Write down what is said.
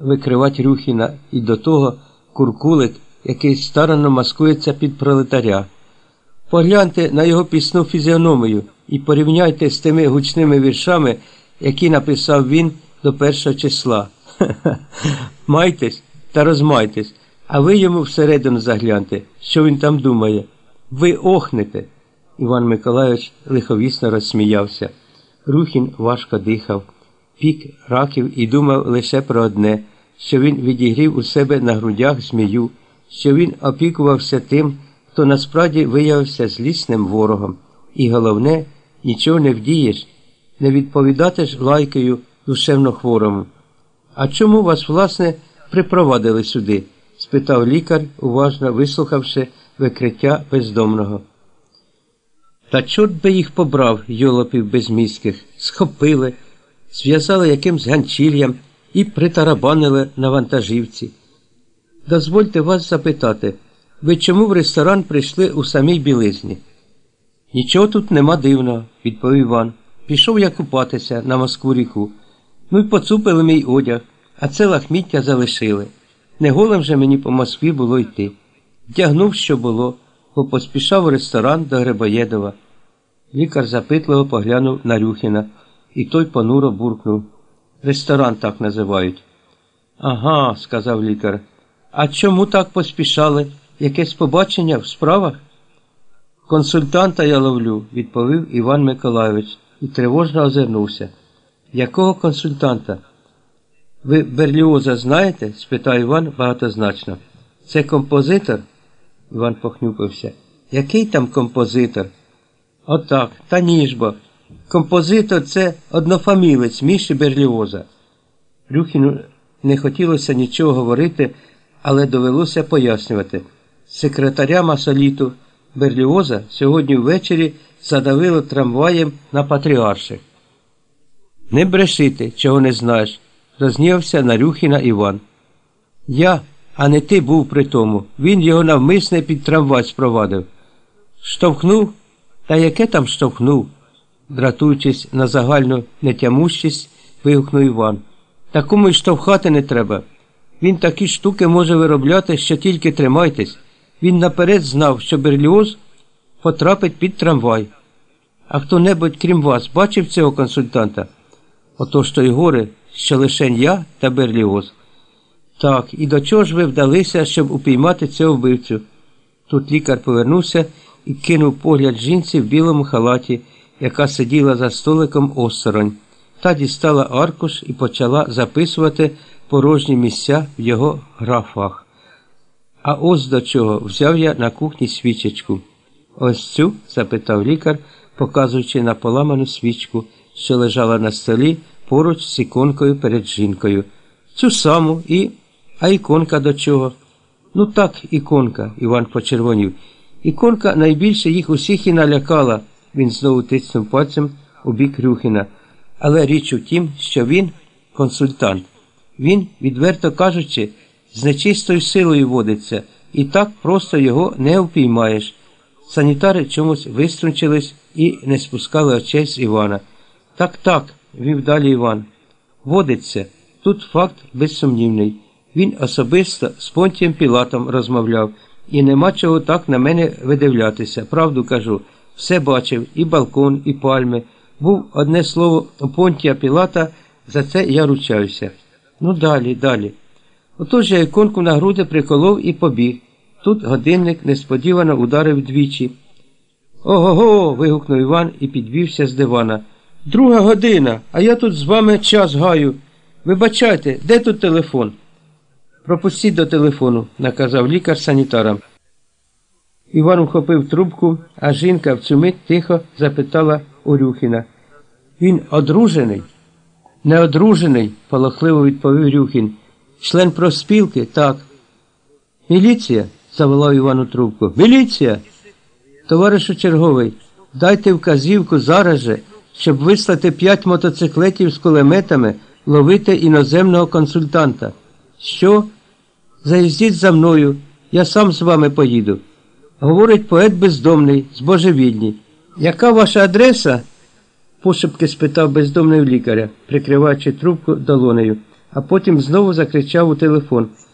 викривати Рюхіна і до того куркулик, який старанно маскується під пролетаря. Погляньте на його пісну фізіономію і порівняйте з тими гучними віршами, які написав він до першого числа. Майтесь та розмайтесь, а ви йому всередину загляньте, що він там думає. Ви охнете. Іван Миколайович лиховісно розсміявся. Рухін важко дихав, пік раків і думав лише про одне, що він відігрів у себе на грудях змію, що він опікувався тим, хто насправді виявився злісним ворогом. І головне, нічого не вдієш, не відповідати ж лайкою душевно хворому. А чому вас, власне, припровадили сюди? спитав лікар, уважно вислухавши викриття бездомного. Та чорт би їх побрав, йолопів безміських, схопили, зв'язали якимсь ганчір'ям і притарабанили на вантажівці. Дозвольте вас запитати, ви чому в ресторан прийшли у самій білизні? Нічого тут нема дивного, відповів Іван. Пішов я купатися на Москву ріку. Ну й поцупили мій одяг, а це лахміття залишили. Не голим же мені по Москві було йти. Вдягнув, що було, бо поспішав у ресторан до Грибоєдова. Лікар запитливо поглянув на Рюхіна, і той понуро буркнув. Ресторан так називають. Ага, сказав лікар. А чому так поспішали? Якесь побачення в справах? Консультанта я ловлю, відповів Іван Миколайович і тривожно озирнувся. Якого консультанта? Ви Берліоза знаєте? спитав Іван багатозначно. Це композитор? Іван похнюпився. Який там композитор? Отак, та ніжбо. Композитор це однофамілець Міші Берліоза. Рюхіну не хотілося нічого говорити, але довелося пояснювати. Секретаря Масоліту Берліоза сьогодні ввечері задавило трамваєм на Патріарших. Не брешити, чого не знаєш, рознівався на Рюхіна Іван. Я, а не ти був при тому. Він його навмисне під трамвай спровадив. Штовхнув? Та яке там штовхнув? Дратуючись на загальну нетямущість, вигукнув Іван. Такому й штовхати не треба. Він такі штуки може виробляти, що тільки тримайтесь. Він наперед знав, що Берліоз потрапить під трамвай. А хто небудь, крім вас, бачив цього консультанта? Отож то й горе, що лишень я та Берліоз. Так, і до чого ж ви вдалися, щоб упіймати цього вбивцю? Тут лікар повернувся і кинув погляд жінці в білому халаті, яка сиділа за столиком осторонь. Та дістала аркуш і почала записувати порожні місця в його графах. А ось до чого взяв я на кухні свічечку. Ось цю? запитав лікар, показуючи на поламану свічку, що лежала на столі поруч з іконкою перед жінкою. Цю саму і. А іконка до чого? Ну так, іконка, Іван почервонів. Іконка найбільше їх усіх і налякала, він знову тиснув пальцем у бік Рюхіна. Але річ у тім, що він консультант. Він, відверто кажучи, з нечистою силою водиться, і так просто його не впіймаєш. Санітари чомусь виструнчились і не спускали очей з Івана. Так, так, вів далі Іван. Водиться. Тут факт безсумнівний. Він особисто з Понтієм Пілатом розмовляв, і нема чого так на мене видивлятися. Правду кажу, все бачив, і балкон, і пальми. Був одне слово Понтія Пілата, за це я ручаюся. Ну далі, далі. Отож я іконку на груди приколов і побіг. Тут годинник несподівано ударив двічі. Ого. го вигукнув Іван і підвівся з дивана. Друга година, а я тут з вами час гаю. Вибачайте, де тут телефон? Пропустіть до телефону, наказав лікар санітарам. Іван ухопив трубку, а жінка в цю мить тихо запитала у Рюхіна. Він одружений? Не одружений, полохливо відповів Рюхін. Член профспілки? Так. Міліція? заволав Івану трубку. Міліція. Товаришу черговий, дайте вказівку зараз же, щоб вислати п'ять мотоциклетів з кулеметами ловити іноземного консультанта. Що? Заїздіть за мною, я сам з вами поїду. Говорить поет бездомний, збожевільний. Яка ваша адреса? пошепки спитав бездомний лікаря, прикриваючи трубку долонею. а потім знову закричав у телефон.